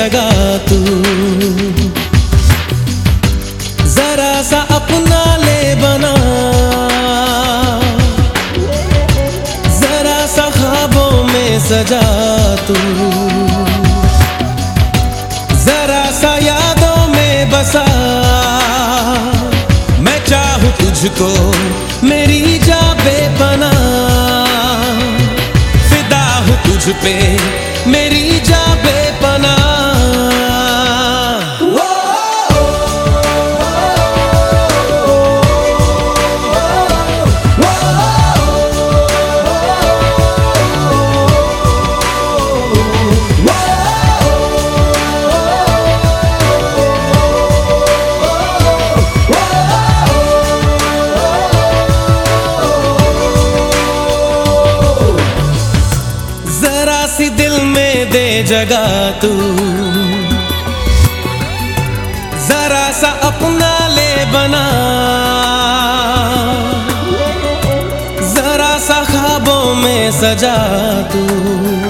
जगह तू। जरा सा अपना ले बना। जरा सा खाबों में सजा तू। जरा सा यादों में बसा। मैं चाहूँ तुझको मेरी जा बेपना फिदा हूँ तुझ पे मेरी जा जरा सी दिल में दे जगा तू। जरा सा अपना ले बना। जरा सा खाबों में सजा तू।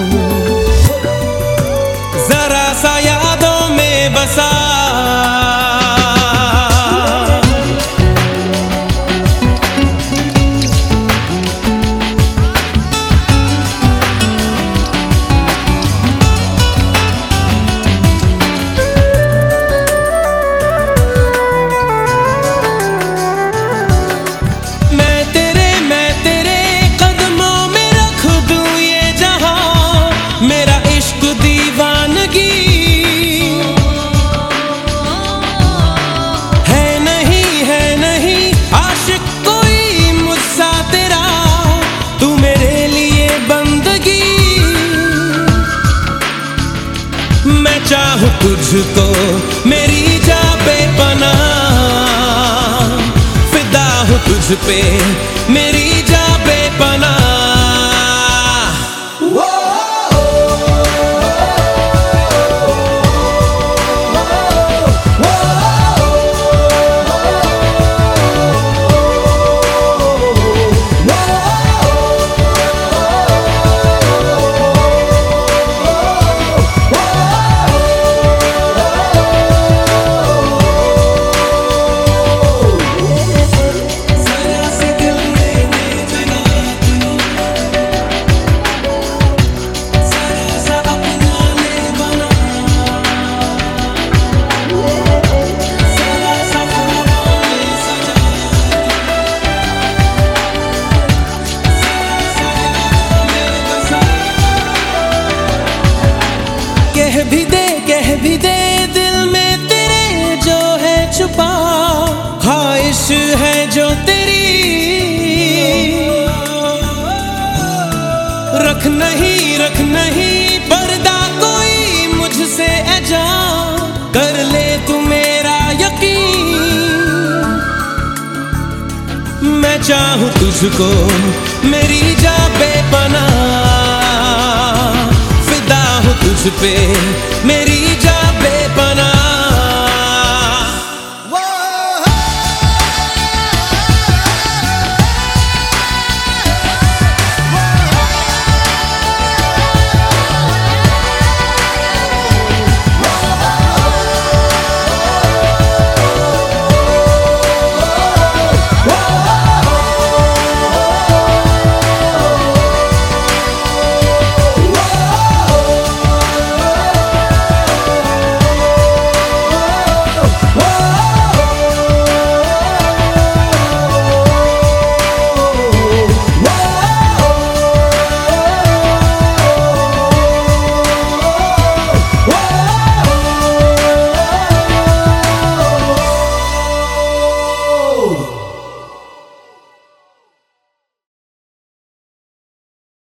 तुझको मेरी जा बेपना फिदा हो तुझ पे मेरी जा बेपना जरा रख नहीं रख नहीं, पर्दा कोई मुझसे अजा कर ले तू मेरा यकीन। मैं चाहूँ तुझको मेरी जा बेपना फिदा हूँ तुझ पे मेरी जा